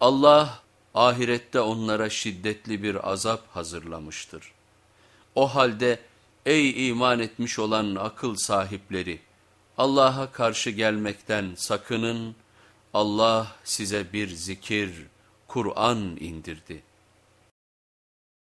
Allah ahirette onlara şiddetli bir azap hazırlamıştır. O halde ey iman etmiş olan akıl sahipleri Allah'a karşı gelmekten sakının Allah size bir zikir, Kur'an indirdi.